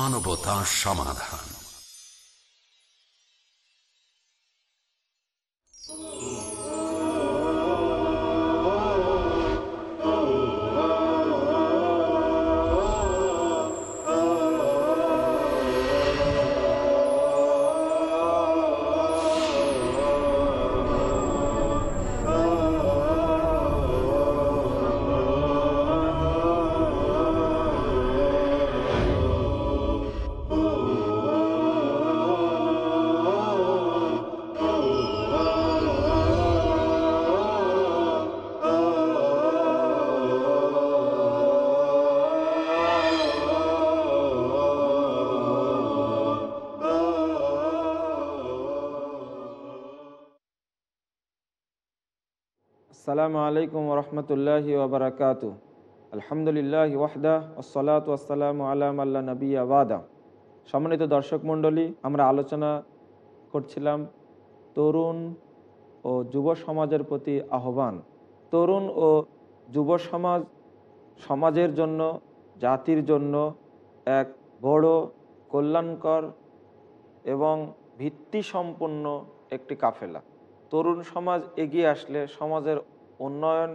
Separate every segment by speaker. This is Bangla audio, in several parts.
Speaker 1: মানবতা সমাধান।
Speaker 2: আসসালামু আলাইকুম রহমতুল্লাহ ওবরাকাত আলহামদুলিল্লাহ ওয়াহদা ওসলাত ওসালাম আলাম আল্লাহ নবী আবাদা সম্মানিত দর্শক মণ্ডলী, আমরা আলোচনা করছিলাম তরুণ ও যুব সমাজের প্রতি আহ্বান। তরুণ ও যুব সমাজ, সমাজের জন্য, জাতির জন্য এক বড় কল্যাণকর এবং ভিত্তি সম্পন্ন একটি কাফেলা। তরুণ সমাজ এগিয়ে আসলে সমাজের উন্নয়ন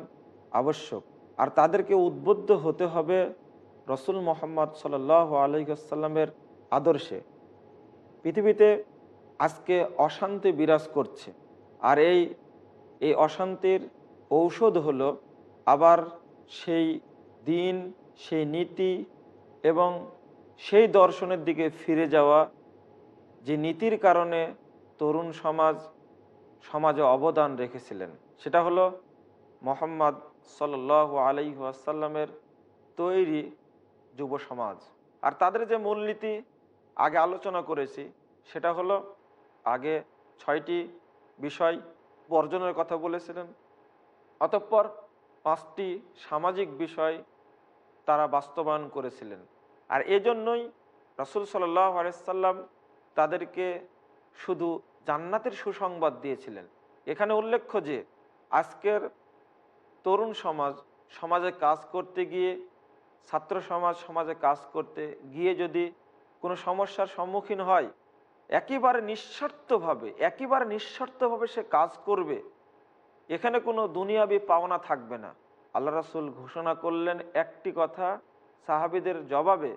Speaker 2: আবশ্যক। আর তাদেরকে উদ্বুদ্ধ হতে হবে রসুল মোহাম্মদ সাল আলহিসাল্লামের আদর্শে। পৃথিবীতে আজকে অশান্তি বিরাজ করছে। আর এই এই অশান্তির ঔষধ হলো আবার সেই দিন, সেই নীতি এবং সেই দর্শনের দিকে ফিরে যাওয়া, যে নীতির কারণে তরুণ সমাজ, সমাজে অবদান রেখেছিলেন। সেটা হলো মোহাম্মদ সাল আলাই আসাল্লামের তৈরি যুব সমাজ। আর তাদের যে মূলনীতি আগে আলোচনা করেছি, সেটা হলো আগে ছয়টি বিষয় বর্জনের কথা বলেছিলেন, অতঃপর পাঁচটি সামাজিক বিষয় তারা বাস্তবায়ন করেছিলেন। আর এজন্যই রসুল আলাইসাল্লাম তাদেরকে শুধু জান্নাতের সুসংবাদ দিয়েছিলেন। এখানে উল্লেখ্য যে, আজকের তরুণ সমাজ, সমাজে কাজ করতে গিয়ে, ছাত্র সমাজ, সমাজে কাজ করতে গিয়ে যদি কোনো সমস্যার সম্মুখীন হয়, একেবারে নিঃস্বার্থভাবে একেবারে নিঃস্বার্থভাবে সে কাজ করবে, এখানে কোনো দুনিয়াবি পাওনা থাকবে না। আল্লাহ রাসুল ঘোষণা করলেন একটি কথা সাহাবিদের জবাবে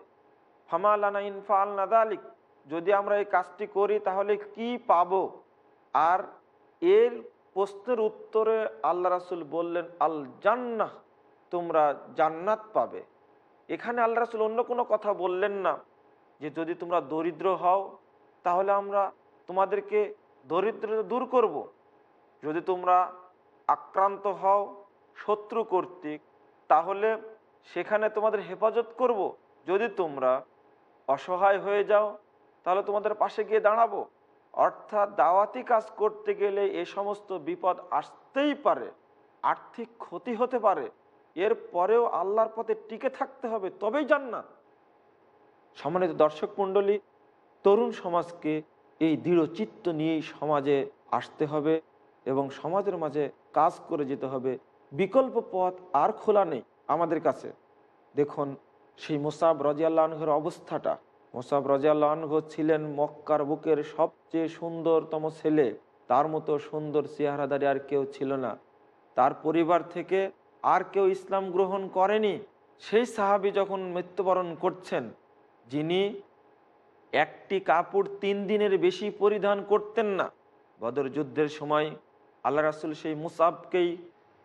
Speaker 2: ফামালানা ইনফা আল নাদালিক যদি আমরা এই কাজটি করি তাহলে কি পাব? আর এর প্রশ্নের উত্তরে আল্লাহ রাসুল বললেন আল জান্নাহ তোমরা জান্নাত পাবে এখানে আল্লাহ রাসুল অন্য কোনো কথা বললেন না, যে যদি তোমরা দরিদ্র হও, তাহলে আমরা তোমাদেরকে দরিদ্র দূর করব। যদি তোমরা আক্রান্ত হও, শত্রু কর্তৃক, তাহলে সেখানে তোমাদের হেফাজত করব। যদি তোমরা অসহায় হয়ে যাও, তাহলে তোমাদের পাশে গিয়ে দাঁড়াবো অর্থাৎ দাওয়াতি কাজ করতে গেলে এ সমস্ত বিপদ আসতেই পারে, আর্থিক ক্ষতি হতে পারে। এর পরেও আল্লাহর পথে টিকে থাকতে হবে, তবেই জান্নাত। সম্মানিত দর্শক মণ্ডলী, তরুণ সমাজকে এই দৃঢ় চিত্ত নিয়েই সমাজে আসতে হবে এবং সমাজের মাঝে কাজ করে যেতে হবে। বিকল্প পথ আর খোলা নেই আমাদের কাছে। দেখুন, সেই মুসাব রাজিয়াল্লাহের অবস্থাটা। মোসাব রাজিয়াল্লাহ ছিলেন মক্কার বুকের সবচেয়ে সুন্দরতম ছেলে। তার মতো সুন্দর চেহারাদারি আর কেউ ছিল না। তার পরিবার থেকে আর কেউ ইসলাম গ্রহণ করেনি। সেই সাহাবি যখন মৃত্যুবরণ করছেন, যিনি একটি কাপড় তিন দিনের বেশি পরিধান করতেন না। বদর যুদ্ধের সময় আল্লাহ রাসুল সেই মুসাবকেই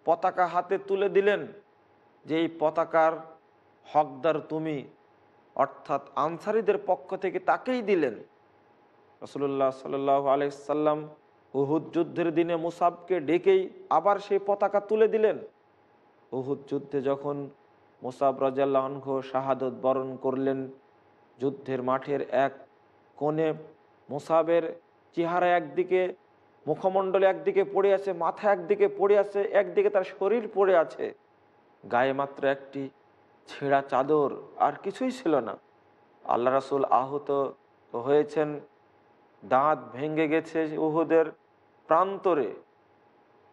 Speaker 2: পতাকা হাতে তুলে দিলেন, যে এই পতাকার হকদার তুমি অর্থাৎ আনসারিদের পক্ষ থেকে তাকেই দিলেন। রসুল্লাহ সাল আলাইসাল্লাম উহুদ যুদ্ধের দিনে মুসাবকে ডেকেই আবার সেই পতাকা তুলে দিলেন। উহুদ যুদ্ধে যখন মুসাব রাজাল্লাহনঘ শাহাদত বরণ করলেন, যুদ্ধের মাঠের এক কোণে মুসাবের চেহারা একদিকে, মুখমণ্ডলে একদিকে পড়ে আছে, মাথা একদিকে পড়ে আছে, একদিকে তার শরীর পড়ে আছে। গায়ে মাত্র একটি ছেঁড়া চাদর আর কিছুই ছিল না। আল্লাহ রাসুল আহত হয়েছেন। দাঁত ভেঙে গেছে উহুদের প্রান্তরে।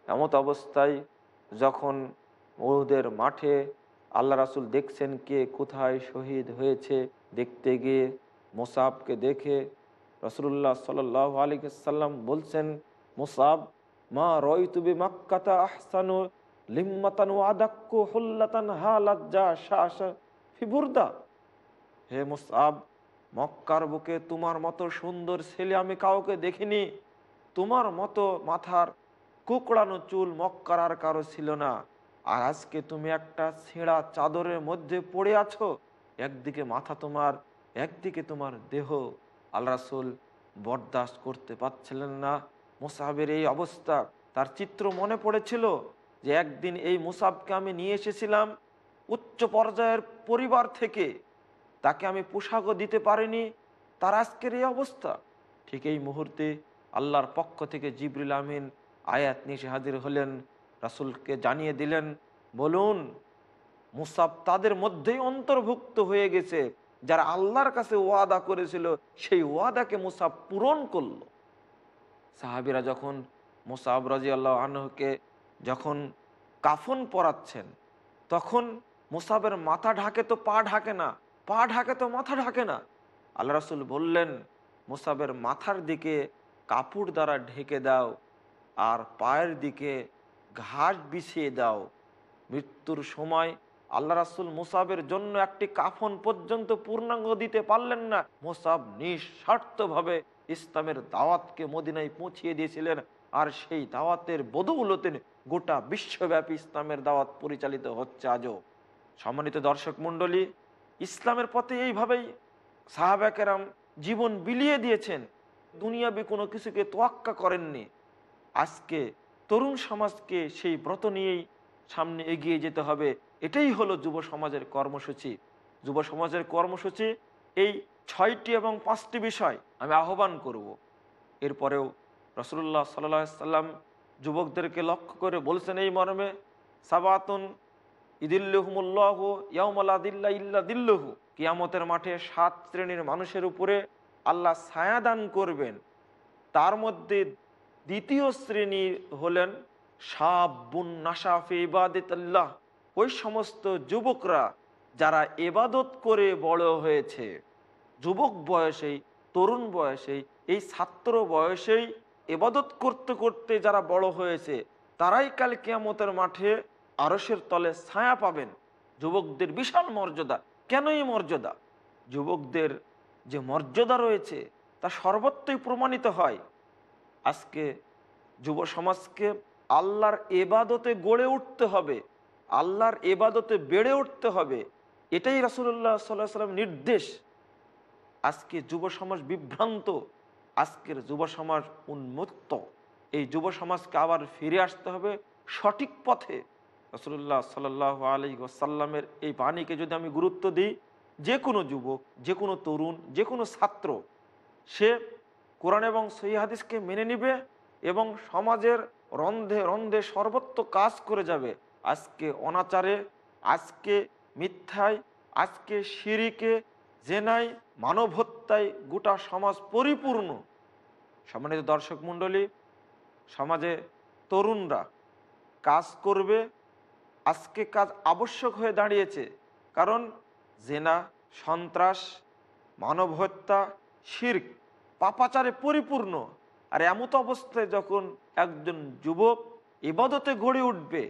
Speaker 2: এমত অবস্থায় যখন উহুদের মাঠে আল্লাহ রাসুল দেখছেন কে কোথায় শহীদ হয়েছে, দেখতে গিয়ে মোসাবকে দেখে রসুল্লাহ সাল আলী সাল্লাম বলছেন, মোসাব, মা রয় তুবি মাক্কাতা আহসানু লিম্মাতানু আদাক্কু হুল্লাতান হালাজ্জা শাস ফিবুরদা হে মুসাব মক্কার বুকে তোমার মতো সুন্দর ছেলে আমি কাউকে দেখিনি। তোমার মতো মাথার কুকড়ানো চুল মক্কার আর কারও ছিল না। আর আজকে তুমি একটা ছেঁড়া চাদরের মধ্যে পড়ে আছো, একদিকে মাথা তোমার, একদিকে তোমার দেহ। আল রাসুল বরদাস্ত করতে পারছিলেন না। মোসাহের এই অবস্থা তার চিত্র মনে পড়েছিল। যে একদিন এই মুসাবকে আমি নিয়ে এসেছিলাম উচ্চ পর্যায়ের পরিবার থেকে। তাকে আমি পোশাকও দিতে পারিনি। তার আজকের এই অবস্থা। ঠিক এই মুহূর্তে আল্লাহর পক্ষ থেকে জিবরুল আমিন আয়াত নিয়ে হাজির হলেন, রাসুলকে জানিয়ে দিলেন, বলুন, মুসাব তাদের মধ্যেই অন্তর্ভুক্ত হয়ে গেছে। যারা আল্লাহর কাছে ওয়াদা করেছিল, সেই ওয়াদাকে মুসাব পূরণ করল। সাহাবিরা যখন মুসাব রাজি আল্লাহ আনহকে যখন কাফন পরাচ্ছেন, তখন মুসাবের মাথা ঢাকে তো পা ঢাকে না, পা ঢাকে তো মাথা ঢাকে না। আল্লাহ রাসুল বললেন, মুসাবের মাথার দিকে কাপড় দ্বারা ঢেকে দাও আর পায়ের দিকে ঘাস বিছিয়ে দাও। মৃত্যুর সময় আল্লাহ রাসুল মুসাবের জন্য একটি কাফন পর্যন্ত পূর্ণাঙ্গ দিতে পারলেন না। মুসাব নিঃস্বার্থভাবে ইসলামের দাওয়াতকে মদিনায় পৌঁছিয়ে দিয়েছিলেন। আর সেই দাওয়াতের বদৌলতে গোটা বিশ্বব্যাপী ইসলামের দাওয়াত পরিচালিত হচ্ছে আজও। সম্মানিত দর্শক মণ্ডলী, ইসলামের পথে এইভাবেই সাহাবাকেরাম জীবন বিলিয়ে দিয়েছেন, দুনিয়াবি কোনো কিছুকে তোয়াক্কা করেননি। আজকে তরুণ সমাজকে সেই ব্রত নিয়েই সামনে এগিয়ে যেতে হবে, এটাই হলো যুব সমাজের কর্মসূচি। যুব সমাজের কর্মসূচি এই ছয়টি এবং পাঁচটি বিষয় আমি আহ্বান করব। এরপরেও রসুল্লাহ সাল্লাহ সাল্লাম যুবকদেরকে লক্ষ্য করে বলছেন, এই মর্মে সাবাতুন ইদিল্লুহমুল্লাহ ইয়ামদিল্লা ইল্লা দিল্লহু। কিয়ামতের মাঠে সাত শ্রেণির মানুষের উপরে আল্লাহ ছায়া দান করবেন। তার মধ্যে দ্বিতীয় শ্রেণি হলেন সাবুন নাসাফে ইবাদতাল্লাহ। ওই সমস্ত যুবকরা যারা এবাদত করে বড় হয়েছে, যুবক বয়সেই, তরুণ বয়সেই, এই ছাত্র বয়সেই এবাদত করতে করতে যারা বড় হয়েছে, তারাই কাল কেয়ামতের মাঠে আরসের তলে ছায়া পাবেন। যুবকদের বিশাল মর্যাদা। কেনই মর্যাদা? যুবকদের যে মর্যাদা রয়েছে, তা সর্বত্রই প্রমাণিত হয়। আজকে যুব সমাজকে আল্লাহর এবাদতে গড়ে উঠতে হবে, আল্লাহর এবাদতে বেড়ে উঠতে হবে। এটাই রাসুল্লাহ সাল্লাহ সাল্লাম নির্দেশ। আজকে যুব সমাজ বিভ্রান্ত আজকের যুব সমাজ উন্মুক্ত। এই যুব সমাজকে আবার ফিরে আসতে হবে সঠিক পথে। রসুল্লাহ সাল আলী ওসাল্লামের এই বাণীকে যদি আমি গুরুত্ব দিই, যে কোনো যুবক, যে কোনো তরুণ, যে কোনো ছাত্র, সে কোরআন এবং সহি হাদিসকে মেনে নিবে এবং সমাজের রন্ধে রন্ধে সর্বত্র কাজ করে যাবে। আজকে অনাচারে, আজকে মিথ্যায়, আজকে সিঁড়িকে জেনাই মানব হত্যায় গোটা সমাজ পরিপূর্ণ। সম্মানিত দর্শক মণ্ডলী, সমাজে তরুণরা কাজ করবে, আজকে কাজ আবশ্যক হয়ে দাঁড়িয়েছে। কারণ জেনা, সন্ত্রাস, মানব হত্যা, শির্ক পাপাচারে পরিপূর্ণ। আর এমত অবস্থায় যখন একজন যুবক এবাদতে গড়ে উঠবে,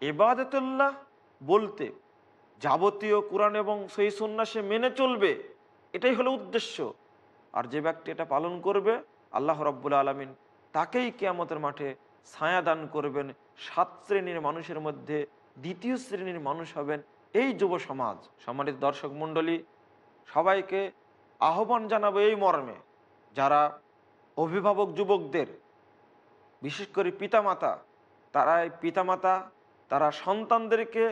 Speaker 2: এবাদতুল্লাহ বলতে যাবতীয় কোরআন এবং সেই সন্ন্যাসে মেনে চলবে, এটাই হলো উদ্দেশ্য। আর যে ব্যক্তি এটা পালন করবে আল্লাহ রব্বুল আলমিন তাকেই কেয়ামতের মাঠে ছায়া দান করবেন। সাত শ্রেণির মানুষের মধ্যে দ্বিতীয় শ্রেণির মানুষ হবেন এই যুব সমাজ। সম্মানিত দর্শক মণ্ডলী, সবাইকে আহ্বান জানাব এই মর্মে, যারা অভিভাবক যুবকদের, বিশেষ করে পিতামাতা তারা পিতামাতা, তারা সন্তানদেরকে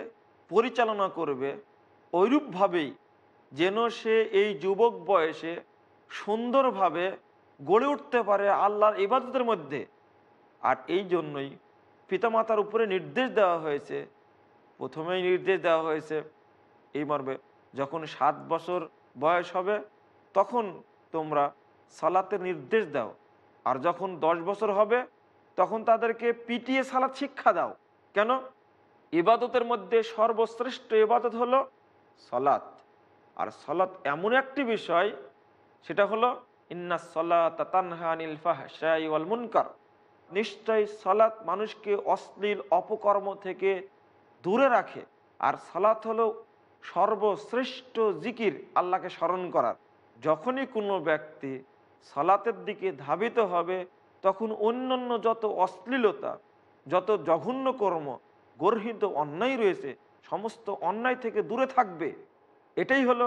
Speaker 2: পরিচালনা করবে ওইরূপভাবেই যেন সে এই যুবক বয়সে সুন্দরভাবে গড়ে উঠতে পারে আল্লাহর ইবাদতের মধ্যে। আর এই জন্যই পিতামাতার উপরে নির্দেশ দেওয়া হয়েছে। প্রথমেই নির্দেশ দেওয়া হয়েছে, এই মর্মে যখন সাত বছর বয়স হবে, তখন তোমরা সালাতের নির্দেশ দাও। আর যখন দশ বছর হবে, তখন তাদেরকে পিটিয়ে সালাত শিক্ষা দাও। কেন? ইবাদতের মধ্যে সর্বশ্রেষ্ঠ ইবাদত হলো সলাৎ আর সলাৎ এমন একটি বিষয়, সেটা হলো সলাত নিশ্চয় সলাৎ মানুষকে অশ্লীল অপকর্ম থেকে দূরে রাখে, আর সালাত হলো সর্বশ্রেষ্ঠ জিকির আল্লাহকে স্মরণ করার। যখনই কোনো ব্যক্তি সালাতের দিকে ধাবিত হবে, তখন অন্যান্য যত অশ্লীলতা, যত জঘন্য কর্ম, গর্হিত অন্যায় রয়েছে, সমস্ত অন্যায় থেকে দূরে থাকবে। এটাই হলো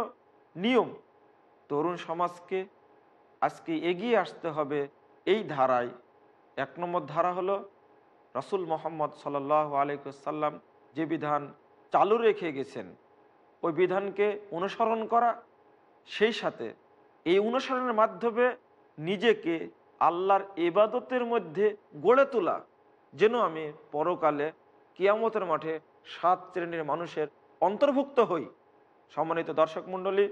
Speaker 2: নিয়ম। তরুণ সমাজকে আজকে এগিয়ে আসতে হবে এই ধারায়। এক নম্বর ধারা হলো রসুল মোহাম্মদ সাল আলাইসাল্লাম যে বিধান চালু রেখে গেছেন, ওই বিধানকে অনুসরণ করা, সেই সাথে এই অনুসরণের মাধ্যমে নিজেকে আল্লাহর এবাদতের মধ্যে গড়ে তোলা, যেন আমি পরকালে কিয়ামতের মাঠে সাত শ্রেণির মানুষের অন্তর্ভুক্ত হই। সম্মানিত দর্শক মণ্ডলী,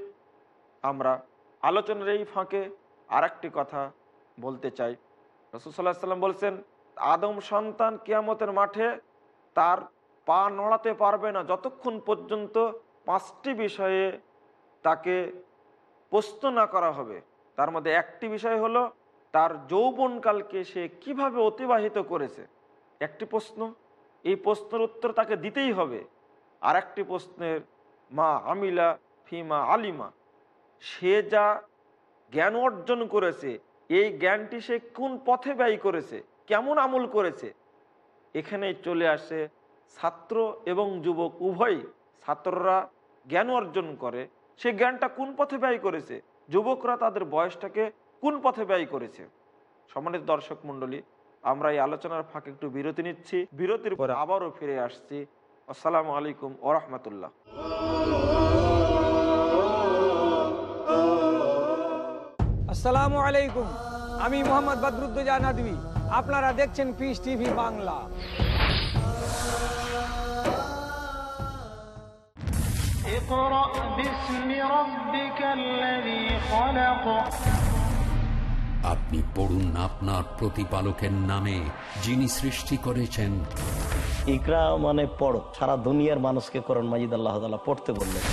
Speaker 2: আমরা আলোচনার এই ফাঁকে আর কথা বলতে চাই। রসুসাল্লাহ সাল্লাম বলছেন, আদম সন্তান কিয়ামতের মাঠে তার পা নড়াতে পারবে না। যতক্ষণ পর্যন্ত পাঁচটি বিষয়ে তাকে প্রশ্ন না করা হবে, তার মধ্যে একটি বিষয় হলো, তার যৌবনকালকে সে কীভাবে অতিবাহিত করেছে? একটি প্রশ্ন, এই প্রশ্নের উত্তর তাকে দিতেই হবে। আর একটি প্রশ্নের, মা আমিলা ফিমা আলিমা, সে যা জ্ঞান অর্জন করেছে। এই জ্ঞানটি সে কোন পথে ব্যয় করেছে? কেমন আমল করেছে? এখানে চলে আসে ছাত্র এবং যুবক। উভয় ছাত্ররা জ্ঞান অর্জন করে। সে জ্ঞানটা কোন পথে ব্যয় করেছে? যুবকরা তাদের বয়সটাকে কোন পথে ব্যয় করেছে? সম্মানিত দর্শক মণ্ডলী আমরা এই আলোচনার ফাঁকে একটু বিরতি নিচ্ছি। বিরতির পরে আবারও ফিরে আসছি। আসসালামু আলাইকুম ওরহমতুল্লাহ
Speaker 3: আসসালামু আলাইকুম। আমি মোহাম্মদ বদরুদ্দোজা নাদবি। আপনারা দেখছেন পিস টিভি বাংলা।
Speaker 1: আপনি পড়ুন আপনার প্রতিপালকের নামে যিনি সৃষ্টি করেছেন।
Speaker 4: ইকরা মানে পড়ো। সারা দুনিয়ার মানুষকে করণ মাজিদ আল্লাহ পড়তে বললেন।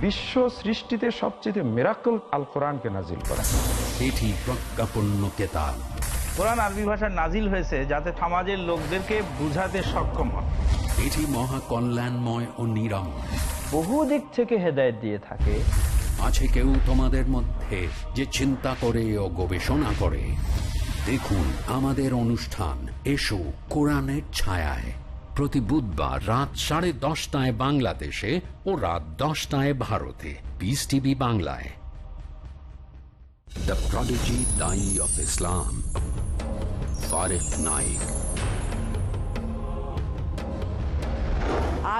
Speaker 5: বিশ্ব সৃষ্টিতে সবচেয়ে মেরাকল আল কোরআনকে নাজিল করা
Speaker 1: এটি প্রজ্ঞাপন্য কেতাব
Speaker 6: কোরআন আরবি ভাষায় নাজিল হয়েছে যাতে সমাজের লোকদেরকে বুঝাতে সক্ষম হয়।
Speaker 1: এটি মহা কল্যাণময় ও নিরাময়
Speaker 7: বহু দিক থেকে হেদায়েত দিয়ে থাকে।
Speaker 1: আছে কেউ তোমাদের মধ্যে যে চিন্তা করে ও গবেষণা করে। দেখুন আমাদের অনুষ্ঠান এসো কোরআনের ছায়ায়। প্রতি বুধবার রাত সাড়ে দশটায় বাংলাদেশে ও রাত দশটায় ভারতে। পিস টিভি বাংলায়। দ্য প্রডিজি দাই of Islam ফারেক Naik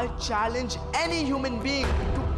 Speaker 8: I challenge any human being to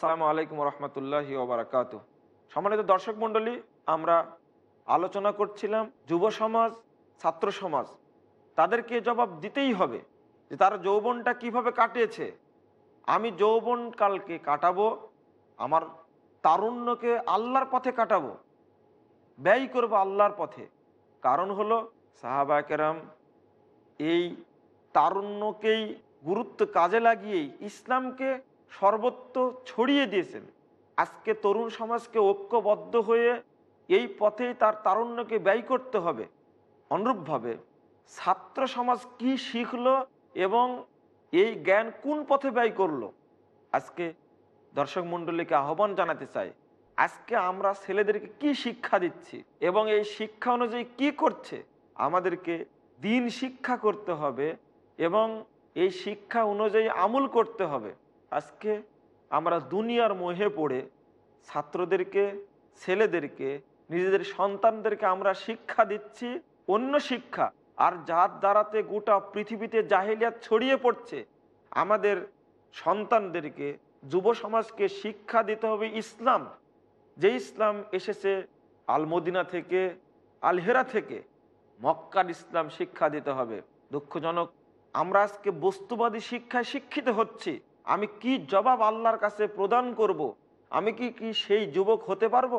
Speaker 2: আসসালামু আলাইকুম রহমতুল্লাহ ওবরাকাত সম্মানিত দর্শক মণ্ডলী, আমরা আলোচনা করছিলাম যুব সমাজ, ছাত্র সমাজ। তাদেরকে জবাব দিতেই হবে যে তার যৌবনটা কীভাবে কাটিয়েছে। আমি যৌবন কালকে কাটাবো, আমার তারুণ্যকে আল্লাহর পথে কাটাবো, ব্যয় করব আল্লাহর পথে। কারণ হলো, সাহাবা কেরাম এই তারুণ্যকেই গুরুত্ব কাজে লাগিয়েই ইসলামকে সর্বত্র ছড়িয়ে দিয়েছেন। আজকে তরুণ সমাজকে ঐক্যবদ্ধ হয়ে এই পথেই তার তারুণ্যকে ব্যয় করতে হবে। অনুরূপভাবে ছাত্র সমাজ কি শিখলো এবং এই জ্ঞান কোন পথে ব্যয় করল? আজকে দর্শক মণ্ডলীকে আহ্বান জানাতে চাই, আজকে আমরা ছেলেদেরকে কি শিক্ষা দিচ্ছি এবং এই শিক্ষা অনুযায়ী কি করছে? আমাদেরকে দিন শিক্ষা করতে হবে এবং এই শিক্ষা অনুযায়ী আমল করতে হবে। আজকে আমরা দুনিয়ার মোহে পড়ে ছাত্রদেরকে, ছেলেদেরকে, নিজেদের সন্তানদেরকে আমরা শিক্ষা দিচ্ছি অন্য শিক্ষা। আর যার দ্বারাতে গোটা পৃথিবীতে জাহিলিয়াত ছড়িয়ে পড়ছে, আমাদের সন্তানদেরকে, যুব সমাজকে শিক্ষা দিতে হবে ইসলাম। যে ইসলাম এসেছে আলমদিনা থেকে, আলহেরা থেকে, মক্কার ইসলাম শিক্ষা দিতে হবে। দুঃখজনক, আমরা আজকে বস্তুবাদী শিক্ষায় শিক্ষিত হচ্ছি। আমি কি জবাব আল্লাহর কাছে প্রদান করব। আমি কি কি সেই যুবক হতে পারব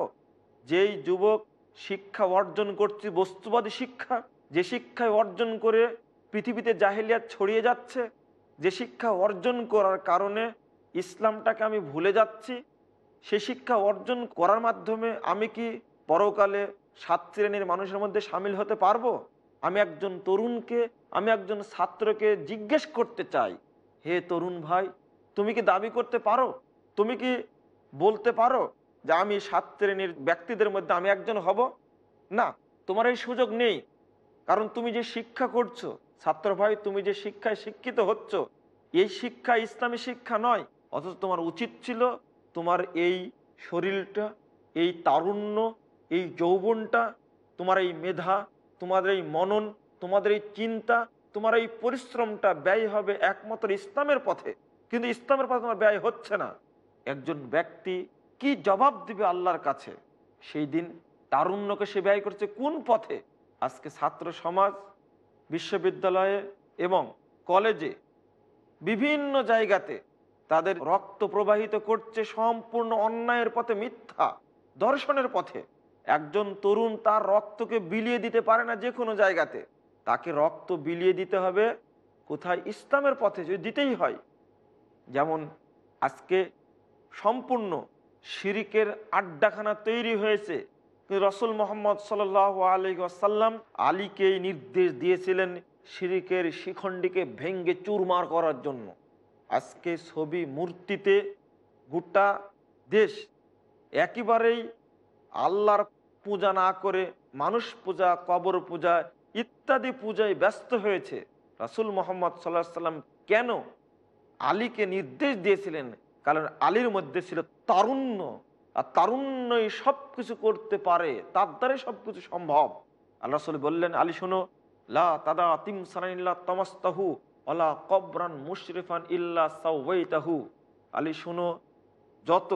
Speaker 2: যেই যুবক শিক্ষা অর্জন করছি, বস্তুবাদী শিক্ষা, যে শিক্ষায় অর্জন করে পৃথিবীতে জাহিলিয়াত ছড়িয়ে যাচ্ছে, যে শিক্ষা অর্জন করার কারণে ইসলামটাকে আমি ভুলে যাচ্ছি, সে শিক্ষা অর্জন করার মাধ্যমে আমি কি পরকালে সাত শ্রেণির মানুষের মধ্যে সামিল হতে পারব আমি একজন তরুণকে, আমি একজন ছাত্রকে জিজ্ঞেস করতে চাই, হে তরুণ ভাই তুমি কি দাবি করতে পারো? তুমি কি বলতে পারো যে আমি সাত শ্রেণির ব্যক্তিদের মধ্যে আমি একজন হব? না, তোমার এই সুযোগ নেই। কারণ তুমি যে শিক্ষা করছ, ছাত্র ভাই, তুমি যে শিক্ষায় শিক্ষিত হচ্ছ, এই শিক্ষা ইসলামী শিক্ষা নয়, অথচ তোমার উচিত ছিল তোমার এই শরীরটা, এই তারুণ্য, এই যৌবনটা, তোমার এই মেধা, তোমাদের এই মনন, তোমাদের এই চিন্তা, তোমার এই পরিশ্রমটা ব্যয় হবে একমাত্র ইসলামের পথে। কিন্তু ইসলামের পথে তোমার ব্যয় হচ্ছে না। একজন ব্যক্তি কি জবাব দিবে আল্লাহর কাছে? সেই দিন তারুণ্যকে সে ব্যয় করছে কোন পথে? আজকে ছাত্র সমাজ, বিশ্ববিদ্যালয়ে এবং কলেজে বিভিন্ন জায়গাতে তাদের রক্ত প্রবাহিত করছে সম্পূর্ণ অন্যায়ের পথে, মিথ্যা দর্শনের পথে। একজন তরুণ তার রক্তকে বিলিয়ে দিতে পারে না যে কোনো জায়গাতে। তাকে রক্ত বিলিয়ে দিতে হবে। কোথায়? ইসলামের পথে যদি দিতেই হয় যেমন আজকে সম্পূর্ণ শিরিকের আড্ডাখানা তৈরি হয়েছে। রসুল মোহাম্মদ সাল আলী আসাল্লাম আলীকে নির্দেশ দিয়েছিলেন শিরিকের শিখণ্ডীকে ভেঙ্গে চুরমার করার জন্য। আজকে ছবি মূর্তিতে গোটা দেশ একেবারেই আল্লাহর পূজা না করে মানুষ পূজা, কবর পূজা ইত্যাদি পূজায় ব্যস্ত হয়েছে। রাসুল মোহাম্মদ সাল্লাহ সাল্লাম কেন আলীকে নির্দেশ দিয়েছিলেন, কারণ আলীর মধ্যে ছিল তারুণ্য। আর তারুণ্যই সব কিছু করতে পারে, তার দ্বারাই সব কিছু সম্ভব। আল্লাহ রসুল বললেন, আলী শোনো, লা তাদা তিম সানাইল্লা তমাস্তাহু অলা কবরান মুশরিফান ইল্লা সাহু আলী শোনো, যত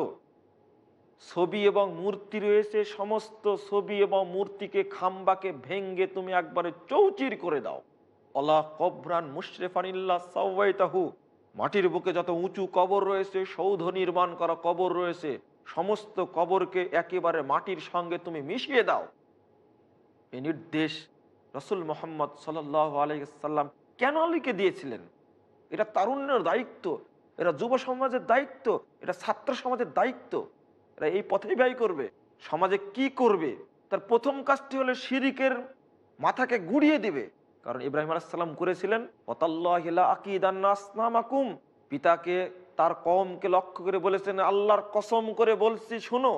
Speaker 2: ছবি এবং মূর্তি রয়েছে, সমস্ত ছবি এবং মূর্তিকে খাম্বাকে ভেঙ্গে তুমি একবারে চৌচির করে দাও। অলা কবরান মুশরেফান ইল্লা সাহু মাটির বুকে যত উঁচু কবর রয়েছে, সৌধ নির্মাণ করা কবর রয়েছে, সমস্ত কবরকে একেবারে মাটির সঙ্গে তুমি মিশিয়ে দাও। এই নির্দেশ রসুল মোহাম্মদ সাল আলাইসাল্লাম কেন আলীকে দিয়েছিলেন? এটা তারুণ্যের দায়িত্ব, এটা যুব সমাজের দায়িত্ব, এটা ছাত্র সমাজের দায়িত্ব। এরা এই পথেই ব্যয় করবে। সমাজে কি করবে? তার প্রথম কাজটি হলে শিরিকের মাথাকে গুড়িয়ে দিবে। কারণ ইব্রাহিম আলাইসাল্লাম করেছিলেন আকিদান্নাসনামাকুম পিতাকে, তার কমকে লক্ষ্য করে বলেছেন, আল্লাহর কসম করে বলছি, শুনো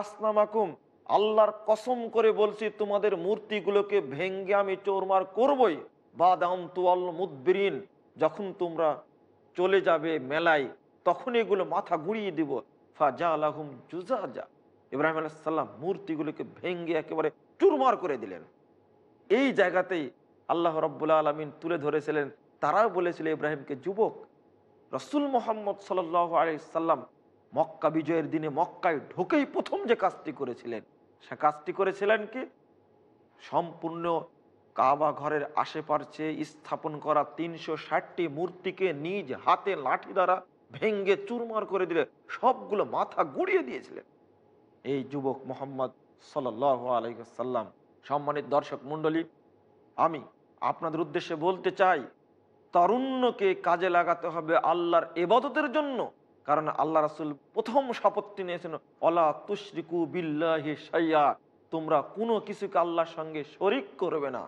Speaker 2: আসনামাকুম আল্লাহর কসম করে বলছি, তোমাদের মূর্তিগুলোকে ভেঙ্গে আমি চোরমার করবই। বাদাম তুয়াল মুদবিরিন, যখন তোমরা চলে যাবে মেলায়, তখন এগুলো মাথা গুড়িয়ে দিব। ফাজা আলাহুম জুজাজা। ইব্রাহিম আলাইসাল্লাম মূর্তিগুলোকে ভেঙ্গে একেবারে চুরমার করে দিলেন। এই জায়গাতেই আল্লাহ রব্বুল্লা আলমিন তুলে ধরেছিলেন। তারাও বলেছিল, ইব্রাহিমকে যুবক, রসুল মোহাম্মদ সাল আলাইসাল্লাম মক্কা বিজয়ের দিনে মক্কায় ঢুকেই প্রথম যে কাজটি করেছিলেন, সে কাজটি করেছিলেন কি? সম্পূর্ণ কাবা ঘরের আশেপাশে স্থাপন করা তিনশো ষাটটি মূর্তিকে নিজ হাতে লাঠি দ্বারা ভেঙ্গে চুরমার করে দিলে, সবগুলো মাথা গুড়িয়ে দিয়েছিলেন। এই যুবক মোহাম্মদ সাল আলাইসাল্লাম সম্মানিত দর্শক মণ্ডলী, আমি আপনাদের উদ্দেশ্যে বলতে চাই, তারুণ্যকে কাজে লাগাতে হবে আল্লাহর এবাদতের জন্য। কারণ আল্লাহ রাসুল প্রথম শপথটি নিয়েছেন, অলা তুশরিকু বিল্লাহি সাইয়া তোমরা কোনো কিছুকে আল্লাহর সঙ্গে শরিক করবে না।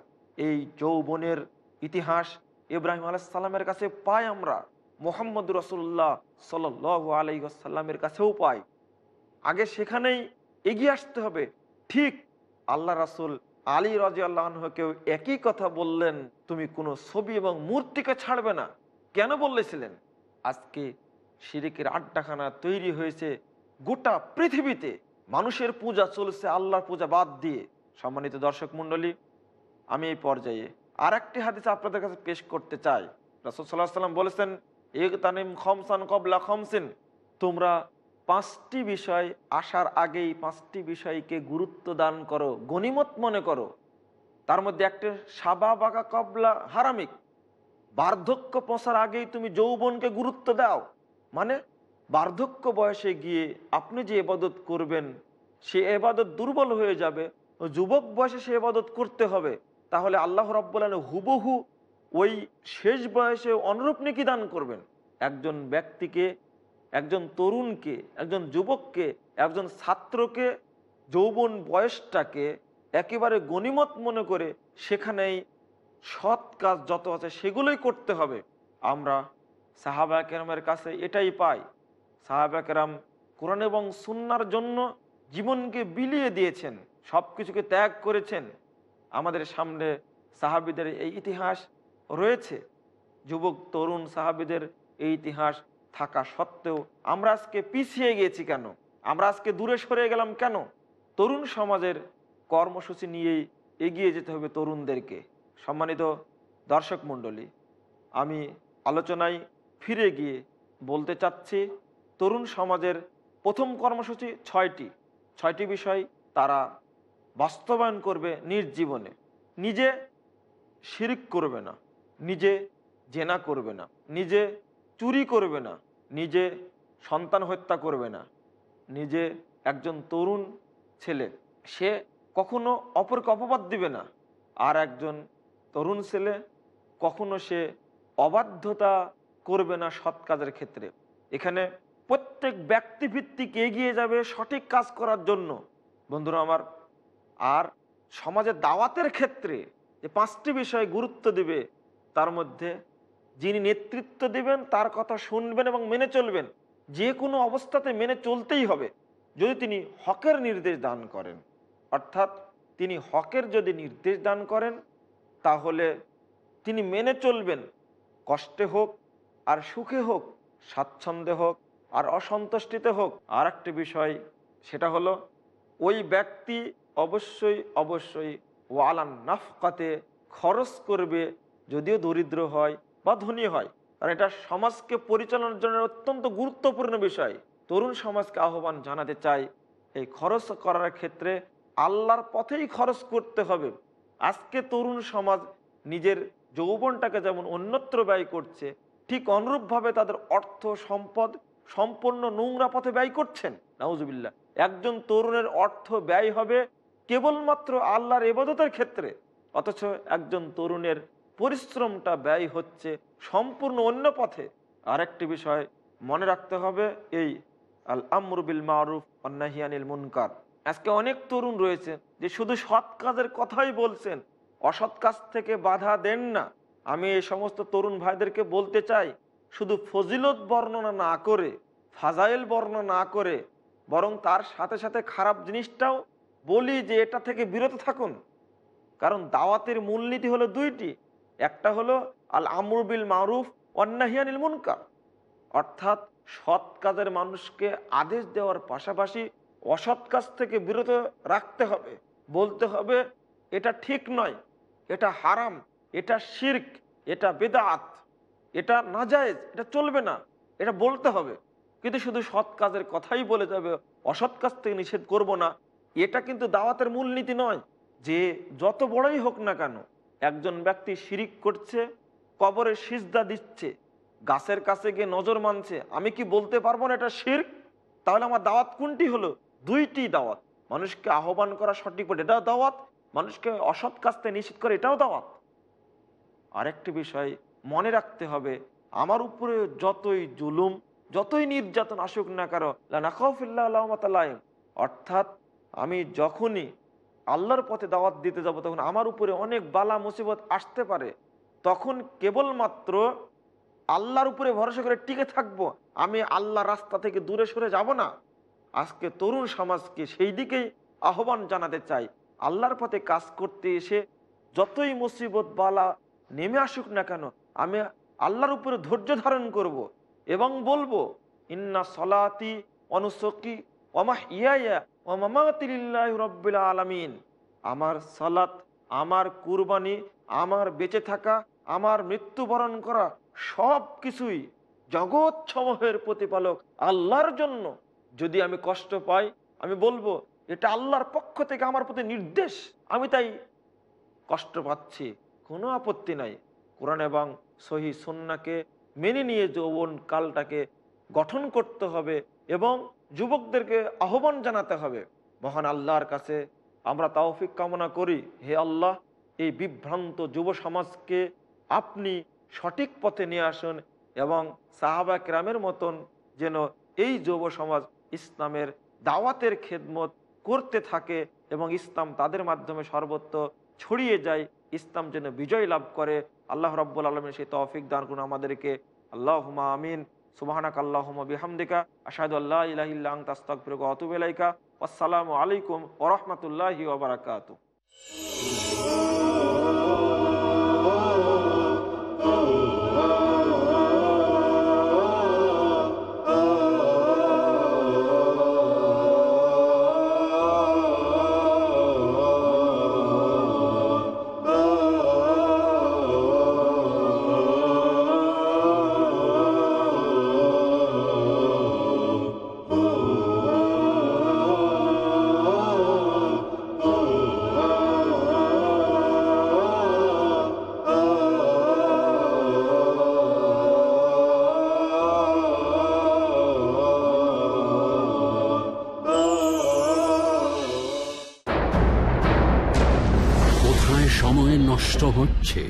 Speaker 2: এই যৌবনের ইতিহাস ইব্রাহিম আলাইসাল্লামের কাছে পাই আমরা মোহাম্মদ রসুল্লাহ সাল আলাইসাল্লামের কাছেও পাই। আগে সেখানেই এগিয়ে আসতে হবে। ঠিক আল্লাহ রাসুল আলী রাজি আল্লাহকেও একই কথা বললেন, তুমি কোনো ছবি এবং মূর্তিকে ছাড়বে না। কেন বললেছিলেন? আজকে শিরিকের আড্ডাখানা তৈরি হয়েছে গোটা পৃথিবীতে। মানুষের পূজা চলছে আল্লাহর পূজা বাদ দিয়ে। সম্মানিত দর্শক মণ্ডলী, আমি এই পর্যায়ে আর একটি হাদিস আপনাদের কাছে পেশ করতে চাই। রাসুল সাল্লাহ সাল্লাম বলেছেন এক তানিম খমসান কবলা খমসিন। তোমরা পাঁচটি বিষয় আসার আগেই পাঁচটি বিষয়কে গুরুত্ব দান করো, গণিমত মনে করো। তার মধ্যে একটা সাবা বাঁকা কবলা হারামিক। বার্ধক্য পৌঁছার আগেই তুমি যৌবনকে গুরুত্ব দাও। মানে বার্ধক্য বয়সে গিয়ে আপনি যে এবাদত করবেন, সে এবাদত দুর্বল হয়ে যাবে। যুবক বয়সে সে এবাদত করতে হবে। তাহলে আল্লাহ রব্বুল্লাহ হুবহু ওই শেষ বয়সে অনুরূপ নাকি দান করবেন। একজন ব্যক্তিকে একজন তরুণকে, একজন যুবককে, একজন ছাত্রকে যৌবন বয়সটাকে একেবারে গণিমত মনে করে সেখানেই সৎ কাজ যত আছে সেগুলোই করতে হবে। আমরা সাহাবা কেরামের কাছে এটাই পাই। সাহাবা কেরাম কোরআন এবং সুন্নার জন্য জীবনকে বিলিয়ে দিয়েছেন সব কিছুকে ত্যাগ করেছেন। আমাদের সামনে সাহাবিদের এই ইতিহাস রয়েছে। যুবক, তরুণ সাহাবিদের এই ইতিহাস থাকা সত্ত্বেও, আমরা আজকে পিছিয়ে গিয়েছি কেন? আমরা আজকে দূরে সরে গেলাম কেন? তরুণ সমাজের কর্মসূচি নিয়েই এগিয়ে যেতে হবে তরুণদেরকে। সম্মানিত দর্শক মণ্ডলী, আমি আলোচনায় ফিরে গিয়ে বলতে চাচ্ছি, তরুণ সমাজের প্রথম কর্মসূচি ছয়টি। ছয়টি বিষয় তারা বাস্তবায়ন করবে নিজ জীবনে। নিজে শিরিক করবে না, নিজে জেনা করবে না, নিজে চুরি করবে না, নিজে সন্তান হত্যা করবে না, নিজে একজন তরুণ ছেলে, সে কখনো অপরকে অপবাদ দিবে না। আর একজন তরুণ ছেলে কখনো সে অবাধ্যতা করবে না সৎ কাজের ক্ষেত্রে। এখানে প্রত্যেক ব্যক্তিভিত্তিক এগিয়ে যাবে সঠিক কাজ করার জন্য। বন্ধুরা আমার, আর সমাজের দাওয়াতের ক্ষেত্রে যে পাঁচটি বিষয় গুরুত্ব দিবে, তার মধ্যে যিনি নেতৃত্ব দিবেন, তার কথা শুনবেন এবং মেনে চলবেন। যে কোনো অবস্থাতে মেনে চলতেই হবে, যদি তিনি হকের নির্দেশ দান করেন। অর্থাৎ তিনি হকের যদি নির্দেশ দান করেন, তাহলে তিনি মেনে চলবেন। কষ্টে হোক, আর সুখে হোক, স্বাচ্ছন্দ্যে হোক, আর অসন্তুষ্টিতে হোক। আর একটি বিষয়, সেটা হলো, ওই ব্যক্তি অবশ্যই অবশ্যই ওয়ালান নাফকাতে খরচ করবে, যদিও দরিদ্র হয় বা ধনী হয়। কারণ এটা সমাজকে পরিচালনার জন্য অত্যন্ত গুরুত্বপূর্ণ বিষয়। তরুণ সমাজকে আহ্বান জানাতে চাই, এই খরচ করার ক্ষেত্রে আল্লাহর পথেই খরচ করতে হবে। আজকে তরুণ সমাজ নিজের যৌবনটাকে যেমন অন্যত্র ব্যয় করছে, ঠিক অনুরূপভাবে তাদের অর্থ, সম্পদ সম্পূর্ণ নোংরা পথে ব্যয় করছেন। নাউজুবিল্লা একজন তরুণের অর্থ ব্যয় হবে কেবলমাত্র আল্লাহর এবাদতের ক্ষেত্রে। অথচ একজন তরুণের পরিশ্রমটা ব্যয় হচ্ছে সম্পূর্ণ অন্য পথে। আরেকটি বিষয় মনে রাখতে হবে, এই আল আমরুবিল মারুফ অন্নাহিয়ানিল মুনকার। আজকে অনেক তরুণ রয়েছে যে শুধু সৎ কাজের কথাই বলছেন, অসৎ কাজ থেকে বাধা দেন না। আমি এই সমস্ত তরুণ ভাইদেরকে বলতে চাই, শুধু ফজিলত বর্ণনা না করে, ফাজাইল বর্ণনা না করে, বরং তার সাথে সাথে খারাপ জিনিসটাও বলি যে এটা থেকে বিরত থাকুন। কারণ দাওয়াতের মূলনীতি হলো দুইটি একটা হলো আল আমরুবিল মারুফ অন্নাহিয়ানিল মুনকার অর্থাৎ সৎ কাজের মানুষকে আদেশ দেওয়ার পাশাপাশি অসৎ কাজ থেকে বিরত রাখতে হবে। বলতে হবে, এটা ঠিক নয়, এটা হারাম, এটা শির্ক, এটা বেদাত, এটা নাজায়েজ, এটা চলবে না, এটা বলতে হবে। কিন্তু শুধু সৎ কাজের কথাই বলে যাবে, অসৎ কাজ থেকে নিষেধ করব না, এটা কিন্তু দাওয়াতের মূলনীতি নয়, যে যত বড়ই হোক না কেন একজন ব্যক্তি শিরিক করছে, কবরে সিজদা দিচ্ছে, গাছের কাছে গিয়ে নজর মানছে, আমি কি বলতে পারব না এটা শির্ক? তাহলে আমার দাওয়াত কোনটি হলো? দুইটি দাওয়াত। মানুষকে আহ্বান করা সঠিক পথে, এটাও দাওয়াত। মানুষকে অসৎ কাজ থেকে নিষেধ করে, এটাও দাওয়াত। আরেকটি বিষয় মনে রাখতে হবে, আমার উপরে যতই জুলুম, যতই নির্যাতন আসুক না কারও অর্থাৎ আমি যখনই আল্লাহর পথে দাওয়াত দিতে যাব, তখন আমার উপরে অনেক বালা, মুসিবত আসতে পারে। তখন কেবলমাত্র আল্লাহর উপরে ভরসা করে টিকে থাকব, আমি আল্লাহ রাস্তা থেকে দূরে সরে যাব না। আজকে তরুণ সমাজকে সেই দিকেই আহ্বান জানাতে চাই। আল্লাহর পথে কাজ করতে এসে যতই মুসিবত, বালা নেমে আসুক না কেন, আমি আল্লাহর উপরে ধৈর্য ধারণ করব এবং বলব, ইন্না সলাতি অনুসকি ওমাহ ইয়া আলমিন। আমার সালাত, আমার কুরবানি, আমার বেঁচে থাকা, আমার মৃত্যুবরণ করা সব কিছুই জগৎ সমূহের প্রতিপালক আল্লাহর জন্য। যদি আমি কষ্ট পাই, আমি বলব, এটা আল্লাহর পক্ষ থেকে আমার প্রতি নির্দেশ। আমি তাই কষ্ট পাচ্ছি, কোনো আপত্তি নাই। কোরআন এবং সহি সন্নাকে মেনে নিয়ে যৌবন কালটাকে গঠন করতে হবে এবং যুবকদেরকে আহ্বান জানাতে হবে, মহান আল্লাহর কাছে। আমরা তাওফিক কামনা করি। হে আল্লাহ, এই বিভ্রান্ত যুব সমাজকে আপনি সঠিক পথে নিয়ে আসুন এবং সাহাবা ক্রামের মতন যেন এই যুব সমাজ ইসলামের দাওয়াতের খেদমত করতে থাকে এবং ইসলাম তাদের মাধ্যমে সর্বত্র ছড়িয়ে যায়, ইসলাম যেন বিজয় লাভ করে। আল্লাহ রব্বুল আলমের সেই তৌফিক দান করুন আমাদেরকে। আল্লাহ আমিন। সুবাহানাক আল্লাহুম্মা বিহামদিকা, আশহাদু আল্লা ইলাহা ইল্লা আনতা, আস্তাগফিরুকা ওয়া আতুবু ইলাইকা। আসসালামু আলাইকুম ওয়া রাহমাতুল্লাহি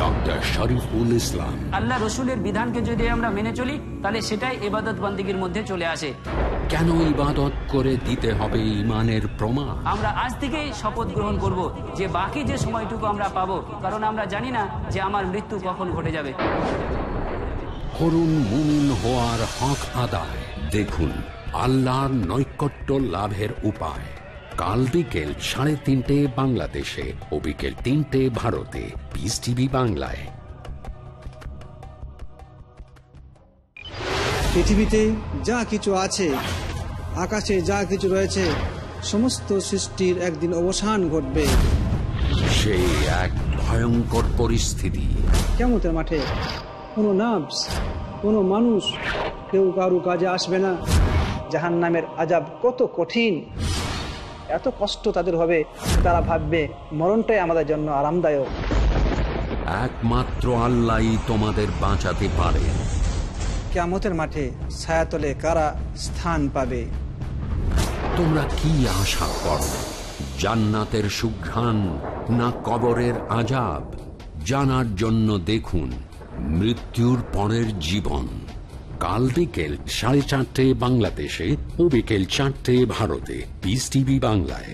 Speaker 1: ডক্টর শরীফুল ইসলাম।
Speaker 9: আল্লাহ রসুলের বিধানকে যদি আমরা মেনে চলি তাহলে সেটাই এবাদত বান্দিগির মধ্যে চলে আসে।
Speaker 1: কেন ইবাদত করে দিতে হবে ইমানের প্রমাণ?
Speaker 9: আমরা আজ থেকেই শপথ গ্রহণ করব যে বাকি যে সময়টুকু আমরা পাবো কারণ আমরা জানি না যে আমার মৃত্যু কখন ঘটে যাবে।
Speaker 1: করুন মুমিন হওয়ার হক আদায়। দেখুন আল্লাহর নৈকট্য লাভের উপায়। কাল বিকেল সাড়ে তিনটে বাংলাদেশে ও বিকেল তিনটে ভারতে। পিস টিভি বাংলায়।
Speaker 10: পৃথিবীতে যা কিছু আছে আকাশে যা কিছু রয়েছে সমস্ত সৃষ্টির একদিন অবসান ঘটবে।
Speaker 1: সেই এক ভয়ঙ্কর পরিস্থিতি।
Speaker 10: কেমতের মাঠে কোনো নার্ভস কোনো মানুষ কেউ কারু কাজে আসবে না। জাহান নামের আজাব কত কঠিন। এত কষ্ট তাদের হবে তারা ভাববে মরণটাই আমাদের জন্য আরামদায়ক।
Speaker 1: একমাত্র আল্লাহ তোমাদের বাঁচাতে পারে।
Speaker 10: কেমতের মাঠে ছায়াতলে কারা স্থান পাবে?
Speaker 1: তোমরা কি আশা করো? জান্নাতের সুঘ্রাণ না কবরের আজাব? জানার জন্য দেখুন মৃত্যুর পরের জীবন। কাল বিকেল সাড়ে চারটে বাংলাদেশে ও বিকেল চারটে ভারতে। পিস টিভি বাংলায়।